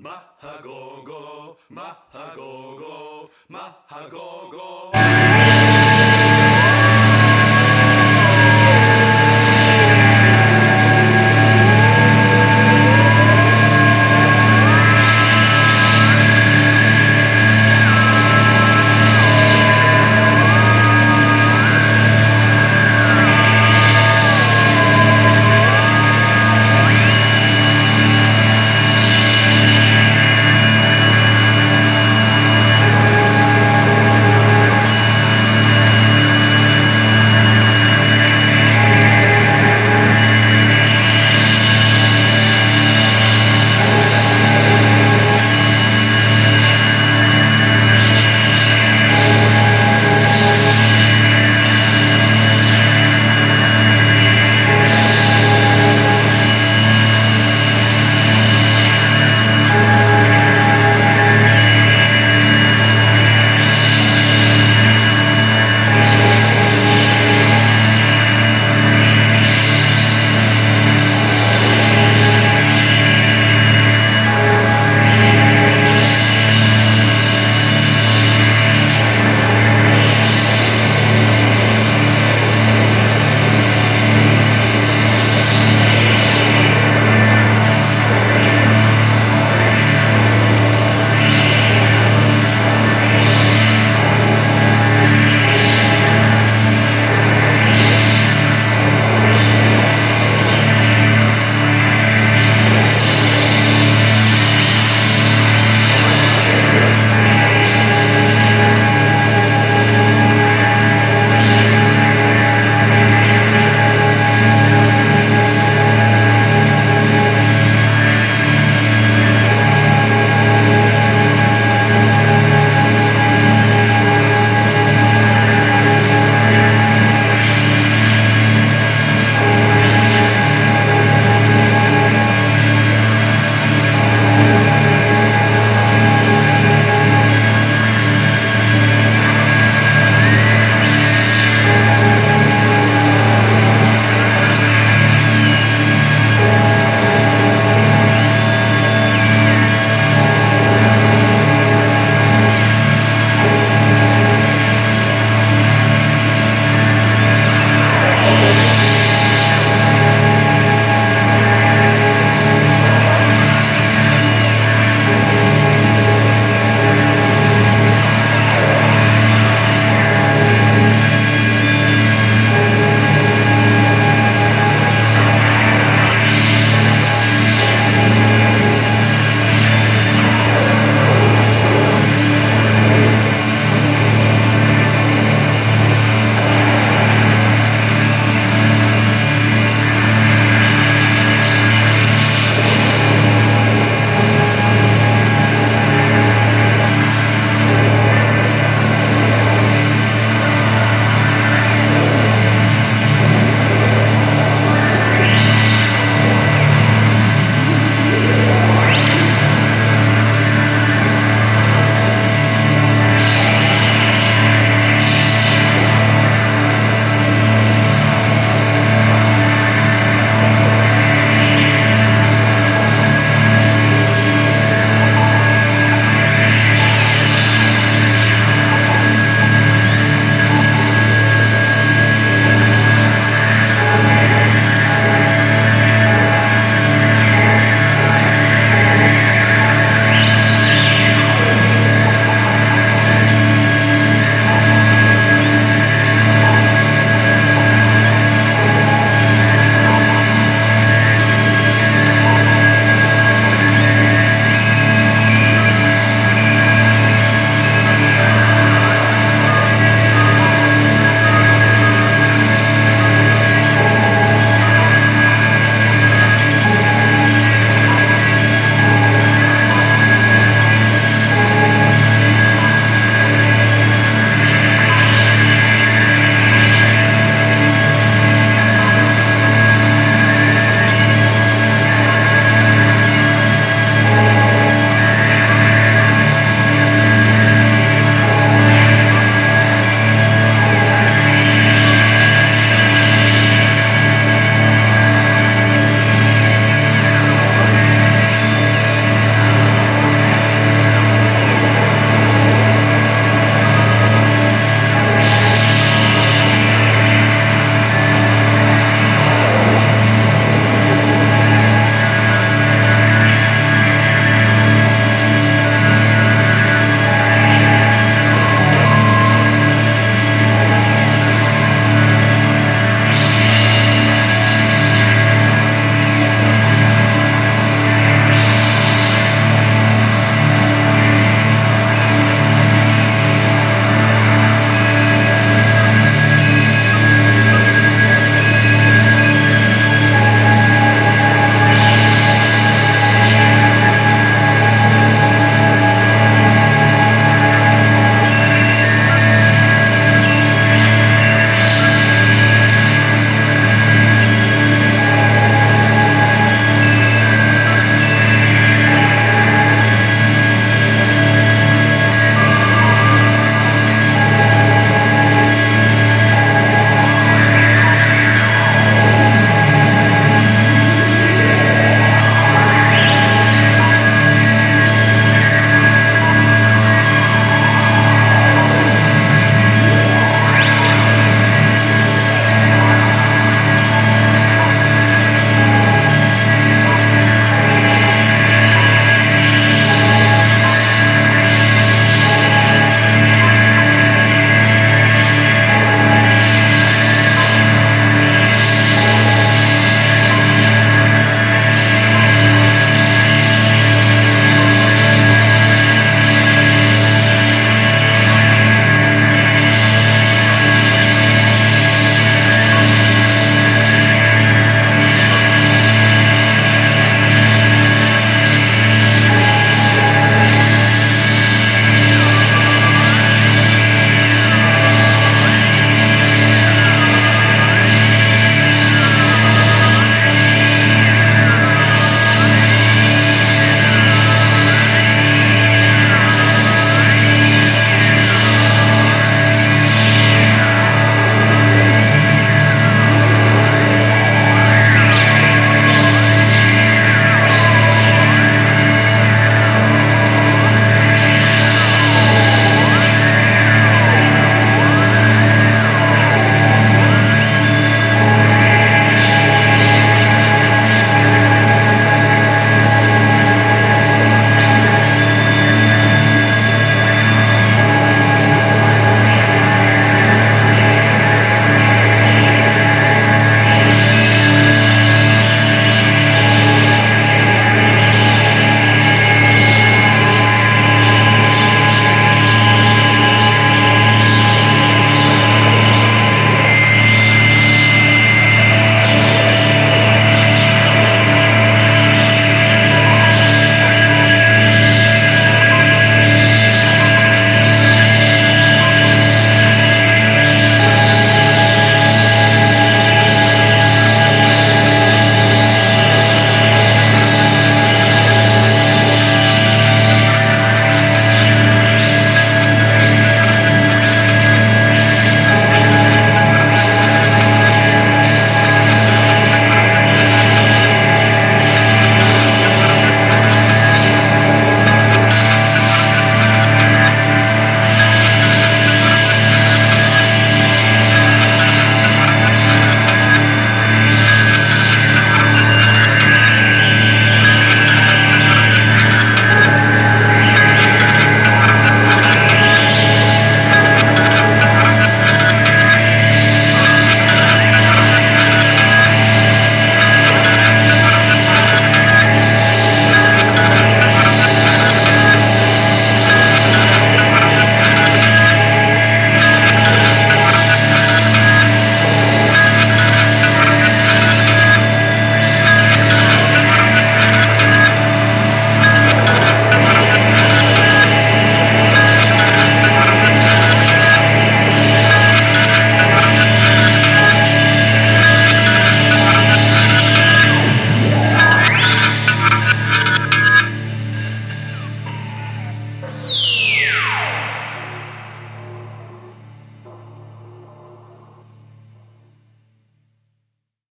Mahagogo, Mahagogo, Mahagogo.